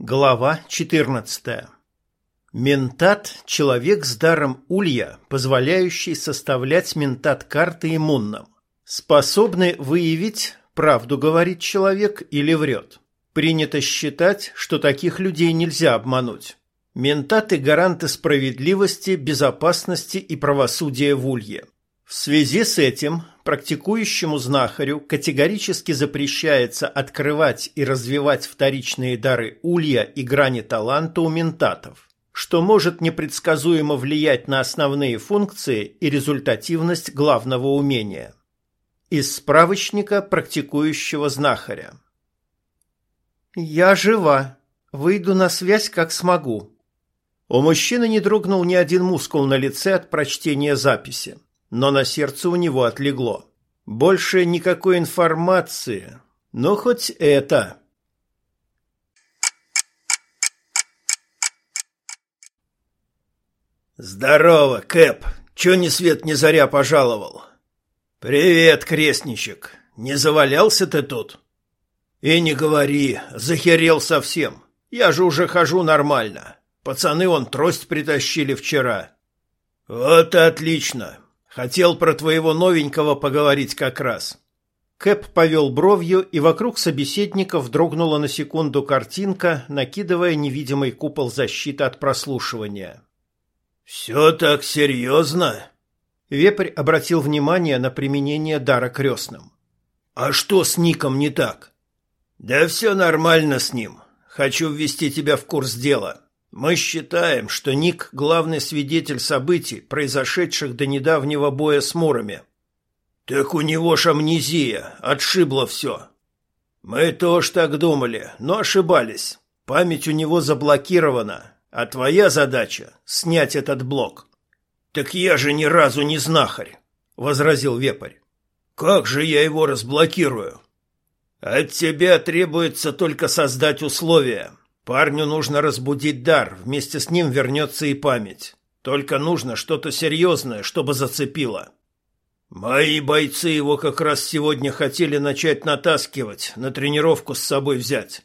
Глава 14. Ментат – человек с даром улья, позволяющий составлять ментат-карты иммунным. Способный выявить, правду говорит человек или врет. Принято считать, что таких людей нельзя обмануть. Ментаты – гаранты справедливости, безопасности и правосудия в улье. В связи с этим практикующему знахарю категорически запрещается открывать и развивать вторичные дары улья и грани таланта у ментатов, что может непредсказуемо влиять на основные функции и результативность главного умения. Из справочника практикующего знахаря. «Я жива. Выйду на связь, как смогу». У мужчины не дрогнул ни один мускул на лице от прочтения записи но на сердце у него отлегло. Больше никакой информации, но хоть это. «Здорово, Кэп! Чё ни свет ни заря пожаловал?» «Привет, крестничек! Не завалялся ты тут?» «И не говори, захерел совсем. Я же уже хожу нормально. Пацаны вон трость притащили вчера». «Вот отлично. Хотел про твоего новенького поговорить как раз. Кэп повел бровью, и вокруг собеседников дрогнула на секунду картинка, накидывая невидимый купол защиты от прослушивания. «Все так серьезно?» Вепрь обратил внимание на применение дара крестным. «А что с Ником не так?» «Да все нормально с ним. Хочу ввести тебя в курс дела. Мы считаем, что Ник – главный свидетель событий, произошедших до недавнего боя с Мурами. Так у него ж амнезия, отшибло все. Мы тоже так думали, но ошибались. Память у него заблокирована, а твоя задача – снять этот блок. Так я же ни разу не знахарь, – возразил Вепарь. Как же я его разблокирую? От тебя требуется только создать условия, Парню нужно разбудить дар, вместе с ним вернется и память. Только нужно что-то серьезное, чтобы зацепило. Мои бойцы его как раз сегодня хотели начать натаскивать, на тренировку с собой взять.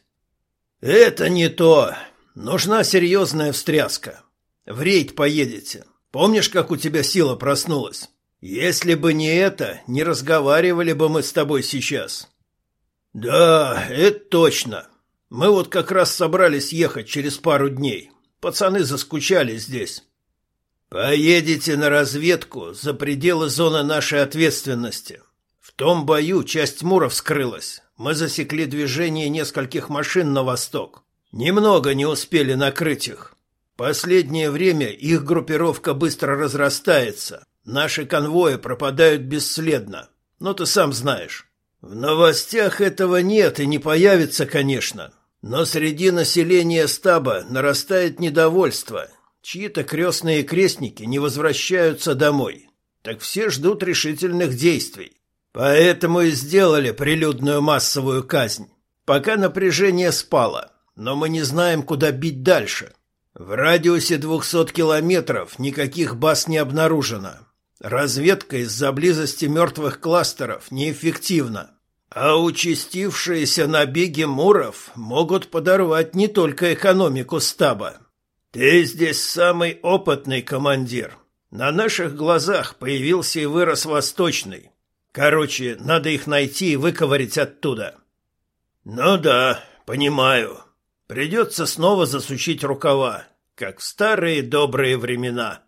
Это не то. Нужна серьезная встряска. В рейд поедете. Помнишь, как у тебя сила проснулась? Если бы не это, не разговаривали бы мы с тобой сейчас. Да, это точно. Мы вот как раз собрались ехать через пару дней. Пацаны заскучали здесь. Поедете на разведку за пределы зоны нашей ответственности. В том бою часть Муров скрылась. Мы засекли движение нескольких машин на восток. Немного не успели накрыть их. Последнее время их группировка быстро разрастается. Наши конвои пропадают бесследно. Но ты сам знаешь. В новостях этого нет и не появится, конечно. Но среди населения стаба нарастает недовольство. Чьи-то крестные крестники не возвращаются домой. Так все ждут решительных действий. Поэтому и сделали прилюдную массовую казнь. Пока напряжение спало, но мы не знаем, куда бить дальше. В радиусе двухсот километров никаких баз не обнаружено. Разведка из-за близости мертвых кластеров неэффективна. А участившиеся набеги муров могут подорвать не только экономику стаба. Ты здесь самый опытный командир. На наших глазах появился и вырос Восточный. Короче, надо их найти и выковырять оттуда. Ну да, понимаю. Придется снова засучить рукава, как в старые добрые времена.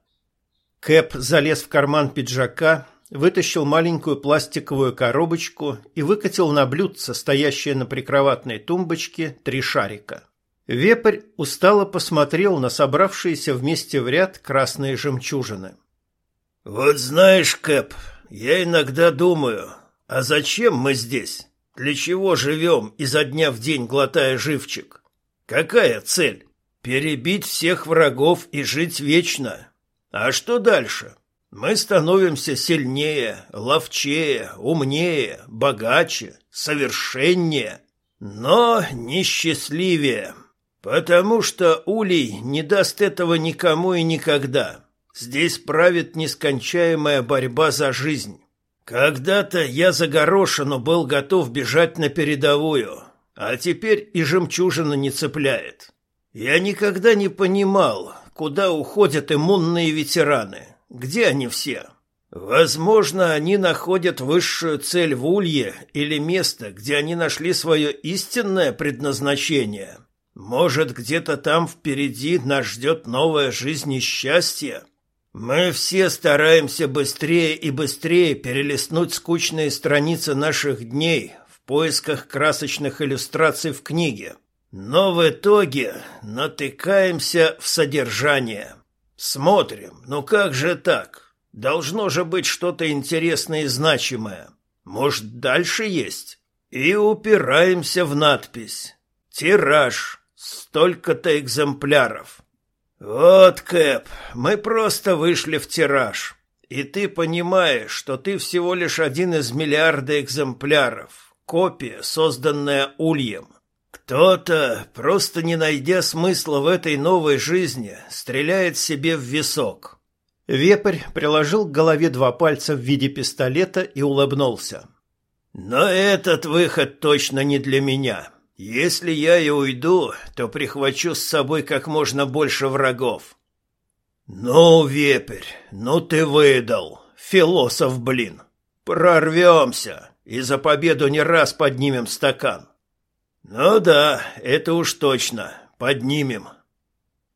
Кэп залез в карман пиджака вытащил маленькую пластиковую коробочку и выкатил на блюдце, стоящее на прикроватной тумбочке, три шарика. Вепрь устало посмотрел на собравшиеся вместе в ряд красные жемчужины. «Вот знаешь, Кэп, я иногда думаю, а зачем мы здесь? Для чего живем, изо дня в день глотая живчик? Какая цель? Перебить всех врагов и жить вечно? А что дальше?» Мы становимся сильнее, ловчее, умнее, богаче, совершеннее, но несчастливее, потому что Улей не даст этого никому и никогда. Здесь правит нескончаемая борьба за жизнь. Когда-то я за горошину был готов бежать на передовую, а теперь и жемчужина не цепляет. Я никогда не понимал, куда уходят иммунные ветераны. Где они все? Возможно, они находят высшую цель в Улье или место, где они нашли свое истинное предназначение. Может, где-то там впереди нас ждет новая жизнь и счастье? Мы все стараемся быстрее и быстрее перелистнуть скучные страницы наших дней в поисках красочных иллюстраций в книге. Но в итоге натыкаемся в содержание. Смотрим, ну как же так? Должно же быть что-то интересное и значимое. Может, дальше есть? И упираемся в надпись. Тираж. Столько-то экземпляров. Вот, Кэп, мы просто вышли в тираж. И ты понимаешь, что ты всего лишь один из миллиарда экземпляров. Копия, созданная Ульем. Кто-то, просто не найдя смысла в этой новой жизни, стреляет себе в висок. Вепрь приложил к голове два пальца в виде пистолета и улыбнулся. «Но этот выход точно не для меня. Если я и уйду, то прихвачу с собой как можно больше врагов». «Ну, Вепрь, ну ты выдал. Философ, блин. Прорвемся и за победу не раз поднимем стакан». «Ну да, это уж точно. Поднимем».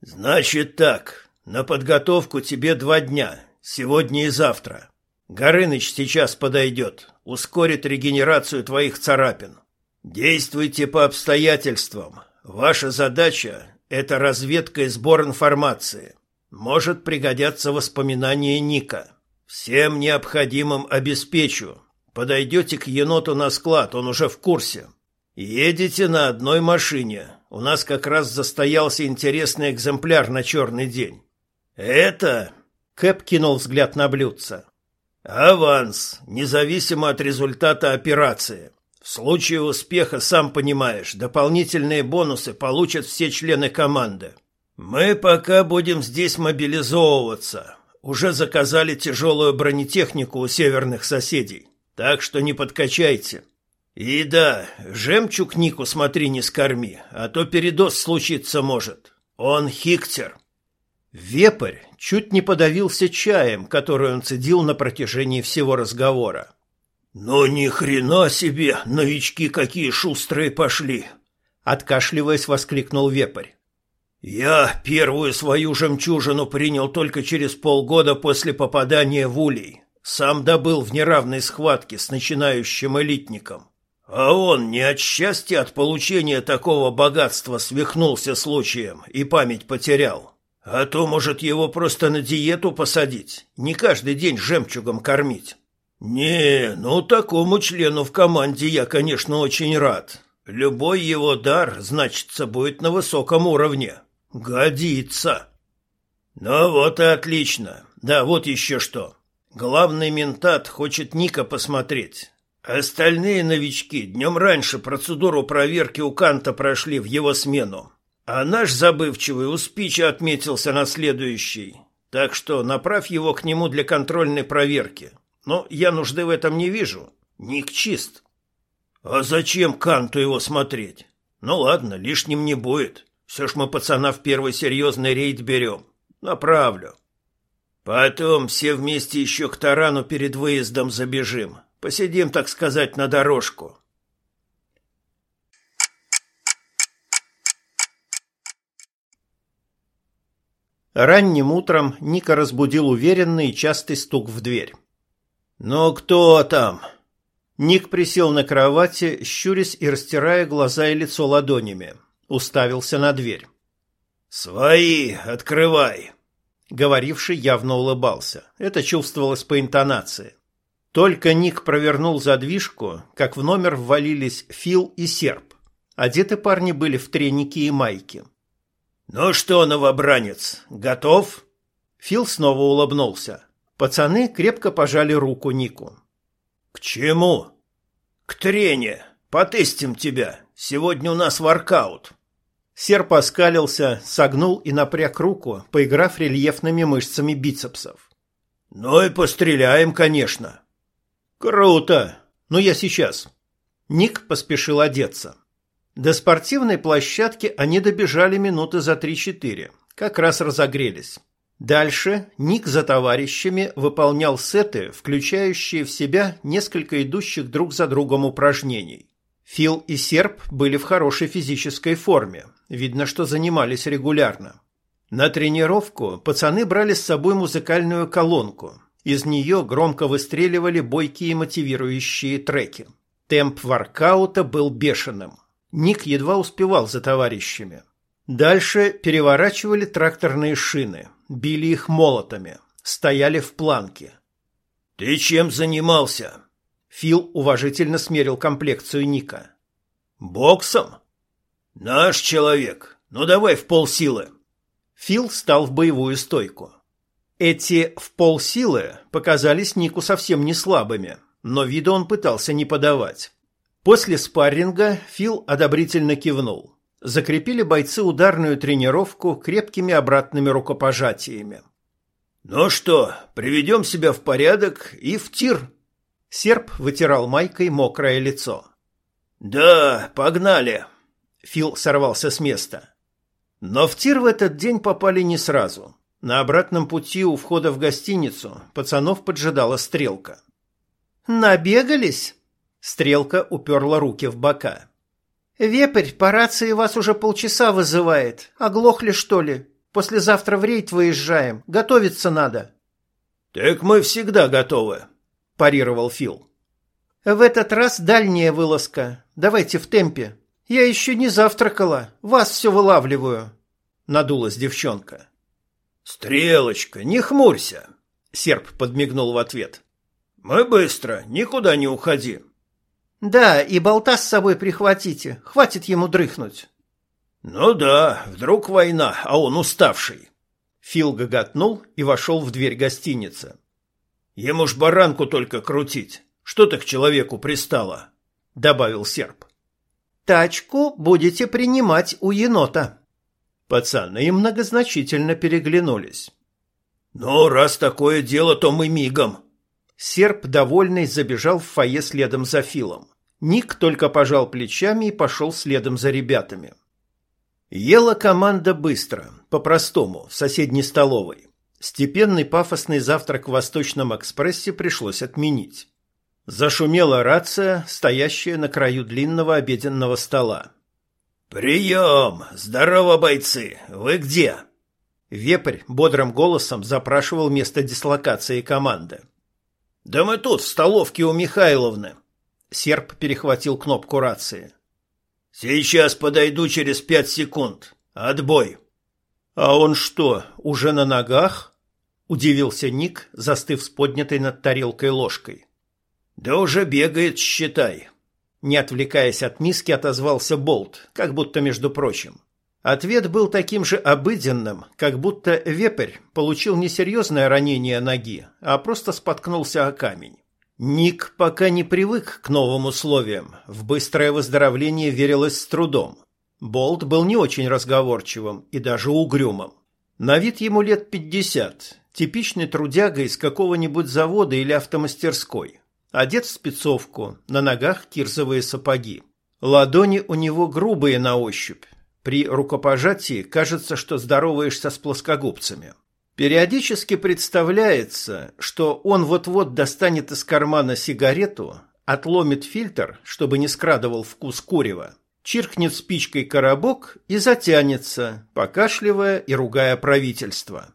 «Значит так, на подготовку тебе два дня, сегодня и завтра. Горыныч сейчас подойдет, ускорит регенерацию твоих царапин. Действуйте по обстоятельствам. Ваша задача – это разведка и сбор информации. Может пригодятся воспоминания Ника. Всем необходимым обеспечу. Подойдете к еноту на склад, он уже в курсе. Едете на одной машине. У нас как раз застоялся интересный экземпляр на черный день. «Это...» — Кэп кинул взгляд на блюдце. «Аванс, независимо от результата операции. В случае успеха, сам понимаешь, дополнительные бонусы получат все члены команды. Мы пока будем здесь мобилизовываться. Уже заказали тяжелую бронетехнику у северных соседей, так что не подкачайте. И да, жемчуг Нику смотри не скорми, а то передоз случиться может. Он хиктер». Вепрь чуть не подавился чаем, который он цедил на протяжении всего разговора. «Ну ни хрена себе, новички какие шустрые пошли!» Откашливаясь, воскликнул Вепрь. «Я первую свою жемчужину принял только через полгода после попадания в улей. Сам добыл в неравной схватке с начинающим элитником. А он не от счастья от получения такого богатства свихнулся случаем и память потерял. А то, может, его просто на диету посадить, не каждый день жемчугом кормить. Не, ну такому члену в команде я, конечно, очень рад. Любой его дар, значится, будет на высоком уровне. Годится. Ну вот и отлично. Да, вот еще что. Главный ментат хочет Ника посмотреть. Остальные новички днем раньше процедуру проверки у Канта прошли в его смену. А наш забывчивый у спича отметился на следующий. Так что направь его к нему для контрольной проверки. Но я нужды в этом не вижу. Ник чист. А зачем Канту его смотреть? Ну ладно, лишним не будет. Все ж мы пацана в первый серьезный рейд берем. Направлю. Потом все вместе еще к тарану перед выездом забежим. Посидим, так сказать, на дорожку. Ранним утром Ника разбудил уверенный и частый стук в дверь. «Ну кто там?» Ник присел на кровати, щурясь и растирая глаза и лицо ладонями. Уставился на дверь. «Свои, открывай!» Говоривший явно улыбался. Это чувствовалось по интонации. Только Ник провернул задвижку, как в номер ввалились Фил и Серп. Одеты парни были в треники и майки. «Ну что, новобранец, готов?» Фил снова улыбнулся. Пацаны крепко пожали руку Нику. «К чему?» «К трене. Потестим тебя. Сегодня у нас воркаут». Серп оскалился, согнул и напряг руку, поиграв рельефными мышцами бицепсов. «Ну и постреляем, конечно». «Круто! Но я сейчас». Ник поспешил одеться. До спортивной площадки они добежали минуты за 3-4, как раз разогрелись. Дальше Ник за товарищами выполнял сеты, включающие в себя несколько идущих друг за другом упражнений. Фил и Серп были в хорошей физической форме, видно, что занимались регулярно. На тренировку пацаны брали с собой музыкальную колонку. Из нее громко выстреливали бойкие мотивирующие треки. Темп воркаута был бешеным. Ник едва успевал за товарищами. Дальше переворачивали тракторные шины, били их молотами, стояли в планке. «Ты чем занимался?» Фил уважительно смерил комплекцию Ника. «Боксом?» «Наш человек. Ну давай в полсилы». Фил стал в боевую стойку. Эти в полсилы показались Нику совсем не слабыми, но вида он пытался не подавать. После спарринга Фил одобрительно кивнул. Закрепили бойцы ударную тренировку крепкими обратными рукопожатиями. «Ну что, приведем себя в порядок и в тир!» Серп вытирал майкой мокрое лицо. «Да, погнали!» Фил сорвался с места. Но в тир в этот день попали не сразу. На обратном пути у входа в гостиницу пацанов поджидала стрелка. «Набегались?» Стрелка уперла руки в бока. «Вепрь по рации вас уже полчаса вызывает. Оглохли, что ли? Послезавтра в рейд выезжаем. Готовиться надо». «Так мы всегда готовы», – парировал Фил. «В этот раз дальняя вылазка. Давайте в темпе. Я еще не завтракала. Вас все вылавливаю», – надулась девчонка. «Стрелочка, не хмурься», – серп подмигнул в ответ. «Мы быстро, никуда не уходи». Да, и болта с собой прихватите, хватит ему дрыхнуть. Ну да, вдруг война, а он уставший. Фил гоготнул и вошел в дверь гостиницы. Ему ж баранку только крутить. Что ты к человеку пристала? добавил серп. Тачку будете принимать у енота. Пацаны многозначительно переглянулись. Ну, раз такое дело, то мы мигом. Серп, довольный, забежал в фойе следом за Филом. Ник только пожал плечами и пошел следом за ребятами. Ела команда быстро, по-простому, в соседней столовой. Степенный пафосный завтрак в Восточном экспрессе пришлось отменить. Зашумела рация, стоящая на краю длинного обеденного стола. «Прием! Здорово, бойцы! Вы где?» Вепрь бодрым голосом запрашивал место дислокации команды. «Да мы тут, в столовке у Михайловны», Серп перехватил кнопку рации. «Сейчас подойду через пять секунд. Отбой!» «А он что, уже на ногах?» – удивился Ник, застыв с поднятой над тарелкой ложкой. «Да уже бегает, считай!» Не отвлекаясь от миски, отозвался Болт, как будто между прочим. Ответ был таким же обыденным, как будто вепрь получил не серьезное ранение ноги, а просто споткнулся о камень. Ник пока не привык к новым условиям. В быстрое выздоровление верилось с трудом. Болт был не очень разговорчивым и даже угрюмым. На вид ему лет пятьдесят. Типичный трудяга из какого-нибудь завода или автомастерской. Одет в спецовку, на ногах кирзовые сапоги. Ладони у него грубые на ощупь. При рукопожатии кажется, что здороваешься с плоскогубцами. Периодически представляется, что он вот-вот достанет из кармана сигарету, отломит фильтр, чтобы не скрадывал вкус курева, чиркнет спичкой коробок и затянется, покашливая и ругая правительство.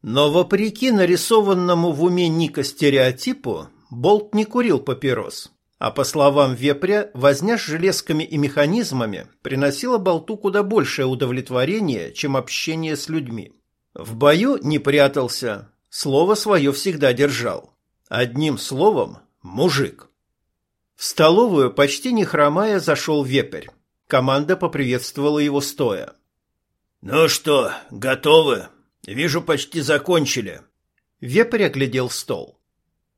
Но вопреки нарисованному в уме Ника стереотипу, Болт не курил папирос, а по словам Вепря, возня с железками и механизмами приносила Болту куда большее удовлетворение, чем общение с людьми. В бою не прятался, слово свое всегда держал. Одним словом – мужик. В столовую, почти не хромая, зашел вепрь. Команда поприветствовала его стоя. «Ну что, готовы? Вижу, почти закончили». Вепрь оглядел стол.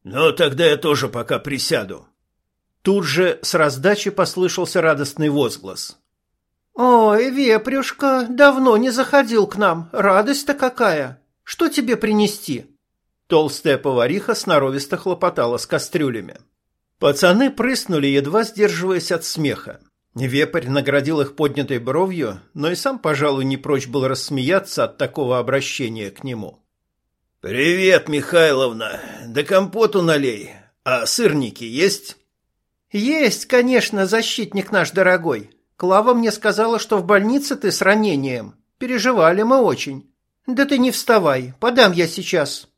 «Ну, тогда я тоже пока присяду». Тут же с раздачи послышался радостный возглас. «Ой, вепрюшка, давно не заходил к нам. Радость-то какая! Что тебе принести?» Толстая повариха сноровисто хлопотала с кастрюлями. Пацаны прыснули, едва сдерживаясь от смеха. Вепрь наградил их поднятой бровью, но и сам, пожалуй, не прочь был рассмеяться от такого обращения к нему. «Привет, Михайловна! Да компоту налей. А сырники есть?» «Есть, конечно, защитник наш дорогой. Клава мне сказала, что в больнице ты с ранением. Переживали мы очень. Да ты не вставай, подам я сейчас».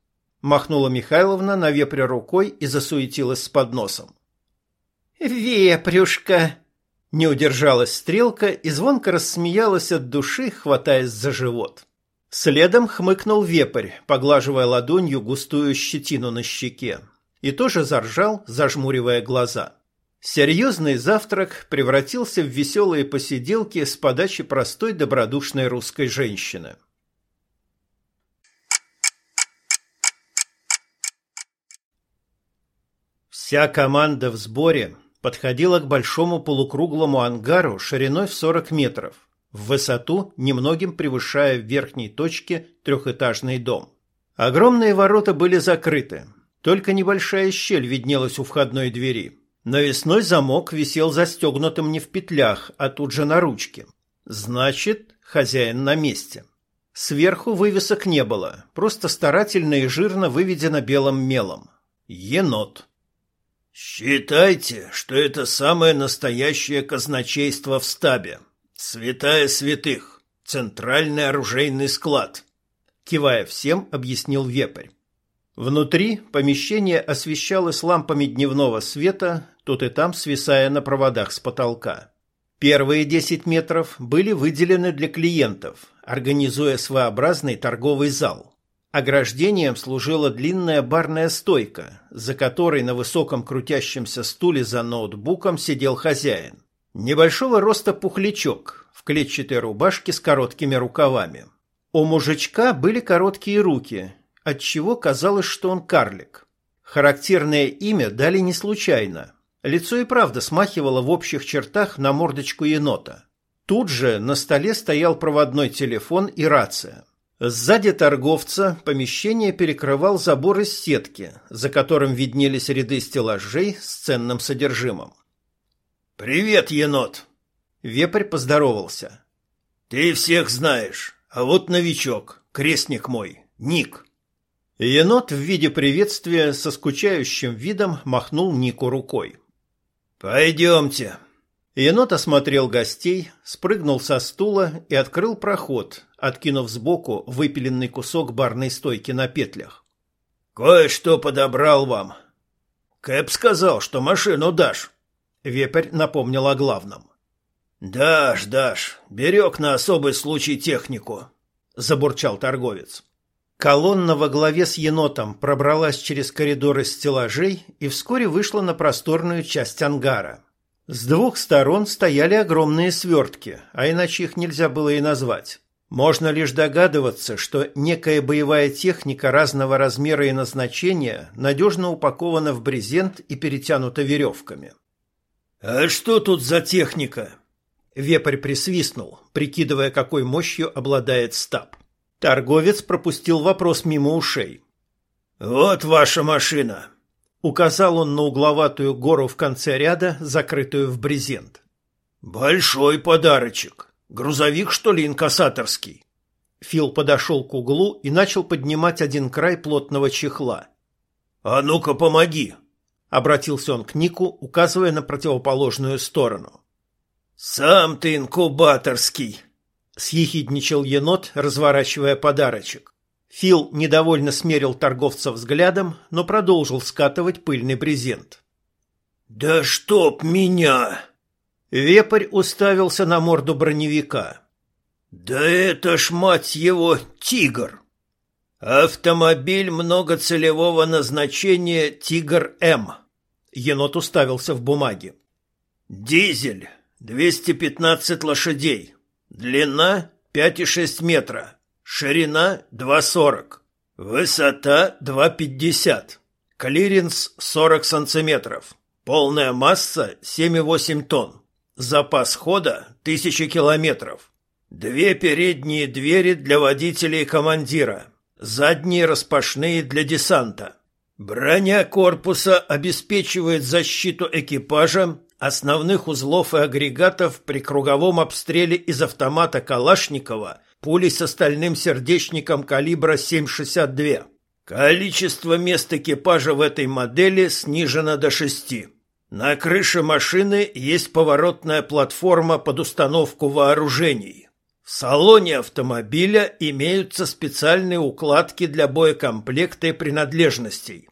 Махнула Михайловна на вепря рукой и засуетилась с подносом. «Вепрюшка!» Не удержалась стрелка и звонко рассмеялась от души, хватаясь за живот. Следом хмыкнул вепрь, поглаживая ладонью густую щетину на щеке, и тоже заржал, зажмуривая глаза. Серьезный завтрак превратился в веселые посиделки с подачи простой добродушной русской женщины. Вся команда в сборе подходила к большому полукруглому ангару шириной в 40 метров, в высоту немногим превышая в верхней точке трехэтажный дом. Огромные ворота были закрыты, только небольшая щель виднелась у входной двери. Навесной замок висел застегнутым не в петлях, а тут же на ручке. Значит, хозяин на месте. Сверху вывесок не было, просто старательно и жирно выведено белым мелом. Енот. «Считайте, что это самое настоящее казначейство в стабе. Святая святых. Центральный оружейный склад», — кивая всем, объяснил вепрь. Внутри помещение освещалось лампами дневного света, тут и там свисая на проводах с потолка. Первые 10 метров были выделены для клиентов, организуя своеобразный торговый зал. Ограждением служила длинная барная стойка, за которой на высоком крутящемся стуле за ноутбуком сидел хозяин. Небольшого роста пухлячок в клетчатой рубашке с короткими рукавами. У мужичка были короткие руки, отчего казалось, что он карлик. Характерное имя дали не случайно. Лицо и правда смахивало в общих чертах на мордочку енота. Тут же на столе стоял проводной телефон и рация. Сзади торговца помещение перекрывал забор из сетки, за которым виднелись ряды стеллажей с ценным содержимым. «Привет, енот!» Вепрь поздоровался. «Ты всех знаешь, а вот новичок, крестник мой, Ник». Енот в виде приветствия со скучающим видом махнул Нику рукой. «Пойдемте». Енот осмотрел гостей, спрыгнул со стула и открыл проход, откинув сбоку выпиленный кусок барной стойки на петлях. «Кое-что подобрал вам. Кэп сказал, что машину дашь». Вепрь напомнил о главном. «Дашь, дашь. Берег на особый случай технику», — забурчал торговец. Колонна во главе с енотом пробралась через коридоры стеллажей и вскоре вышла на просторную часть ангара. С двух сторон стояли огромные свертки, а иначе их нельзя было и назвать. Можно лишь догадываться, что некая боевая техника разного размера и назначения надежно упакована в брезент и перетянута веревками. «А что тут за техника?» Вепрь присвистнул, прикидывая, какой мощью обладает стаб. Торговец пропустил вопрос мимо ушей. «Вот ваша машина!» Указал он на угловатую гору в конце ряда, закрытую в брезент. «Большой подарочек!» Грузовик, что ли, инкассаторский? Фил подошел к углу и начал поднимать один край плотного чехла. «А ну-ка, помоги!» — обратился он к Нику, указывая на противоположную сторону. «Сам ты инкубаторский!» — съехидничал енот, разворачивая подарочек. Фил недовольно смерил торговца взглядом, но продолжил скатывать пыльный брезент. «Да чтоб меня!» Вепрь уставился на морду броневика. «Да это ж, мать его, тигр!» «Автомобиль многоцелевого назначения «Тигр-М». Енот уставился в бумаге. «Дизель, 215 лошадей. Длина 5,6 метра. Ширина 2,40. Высота 2,50. Клиренс 40 сантиметров. Полная масса 7,8 тонн. Запас хода – тысячи километров. Две передние двери для водителя и командира. Задние распашные для десанта. Броня корпуса обеспечивает защиту экипажа, основных узлов и агрегатов при круговом обстреле из автомата Калашникова пулей с остальным сердечником калибра 7,62. Количество мест экипажа в этой модели снижено до шести. На крыше машины есть поворотная платформа под установку вооружений. В салоне автомобиля имеются специальные укладки для боекомплекта и принадлежностей.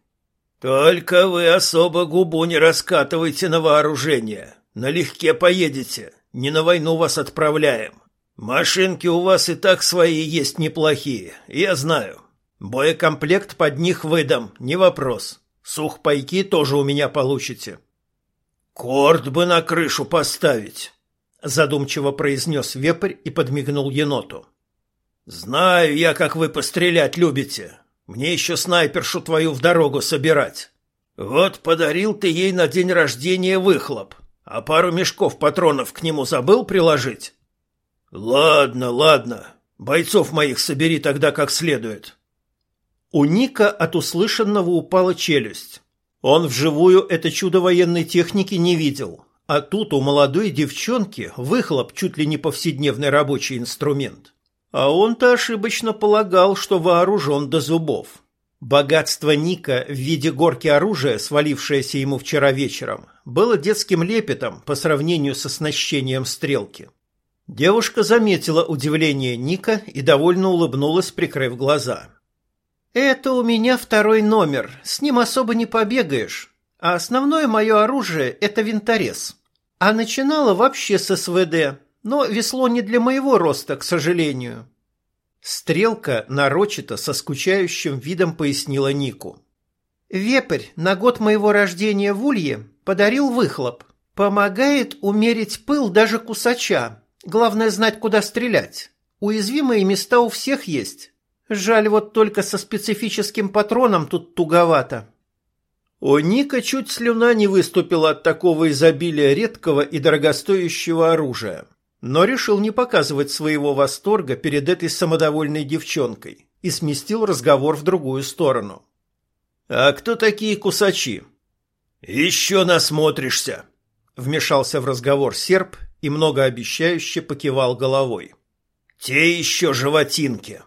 Только вы особо губу не раскатывайте на вооружение. Налегке поедете, не на войну вас отправляем. Машинки у вас и так свои есть неплохие, я знаю. Боекомплект под них выдам, не вопрос. Сухпайки тоже у меня получите. Корт бы на крышу поставить, задумчиво произнес вепрь и подмигнул еноту. Знаю я, как вы пострелять любите. Мне еще снайпершу твою в дорогу собирать. Вот подарил ты ей на день рождения выхлоп, а пару мешков патронов к нему забыл приложить? Ладно, ладно. Бойцов моих собери тогда как следует. У Ника от услышанного упала челюсть. Он вживую это чудо военной техники не видел, а тут у молодой девчонки выхлоп чуть ли не повседневный рабочий инструмент. А он-то ошибочно полагал, что вооружен до зубов. Богатство Ника в виде горки оружия, свалившееся ему вчера вечером, было детским лепетом по сравнению с оснащением стрелки. Девушка заметила удивление Ника и довольно улыбнулась, прикрыв глаза. «Это у меня второй номер, с ним особо не побегаешь, а основное мое оружие – это винторез. А начинала вообще с СВД, но весло не для моего роста, к сожалению». Стрелка нарочито со скучающим видом пояснила Нику. «Вепрь на год моего рождения в Улье подарил выхлоп. Помогает умерить пыл даже кусача, Главное знать, куда стрелять. Уязвимые места у всех есть. Жаль, вот только со специфическим патроном тут туговато. У Ника чуть слюна не выступила от такого изобилия редкого и дорогостоящего оружия, но решил не показывать своего восторга перед этой самодовольной девчонкой и сместил разговор в другую сторону. «А кто такие кусачи?» «Еще насмотришься», — вмешался в разговор серб и многообещающе покивал головой. «Те еще животинки!»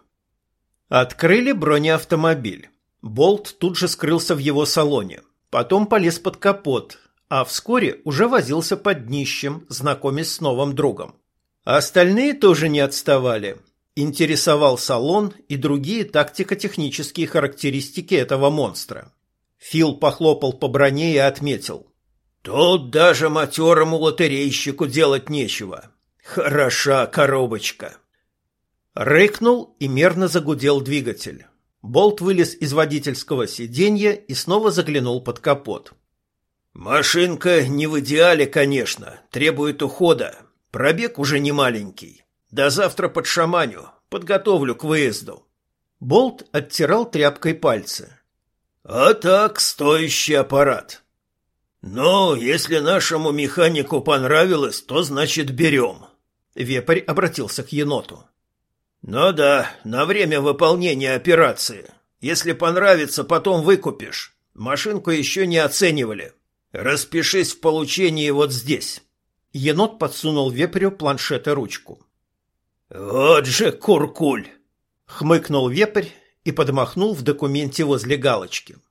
Открыли бронеавтомобиль. Болт тут же скрылся в его салоне. Потом полез под капот, а вскоре уже возился под днищем, знакомясь с новым другом. Остальные тоже не отставали. Интересовал салон и другие тактико-технические характеристики этого монстра. Фил похлопал по броне и отметил. Тут даже матерому лотерейщику делать нечего. Хороша коробочка. Рыкнул и мерно загудел двигатель. Болт вылез из водительского сиденья и снова заглянул под капот. Машинка не в идеале, конечно, требует ухода. Пробег уже не маленький. До завтра под шаманю, подготовлю к выезду. Болт оттирал тряпкой пальцы. А так, стоящий аппарат. «Ну, если нашему механику понравилось, то значит берем». Вепрь обратился к еноту. «Ну да, на время выполнения операции. Если понравится, потом выкупишь. Машинку еще не оценивали. Распишись в получении вот здесь». Енот подсунул вепрю планшет и ручку. «Вот же куркуль!» — хмыкнул вепрь и подмахнул в документе возле галочки. —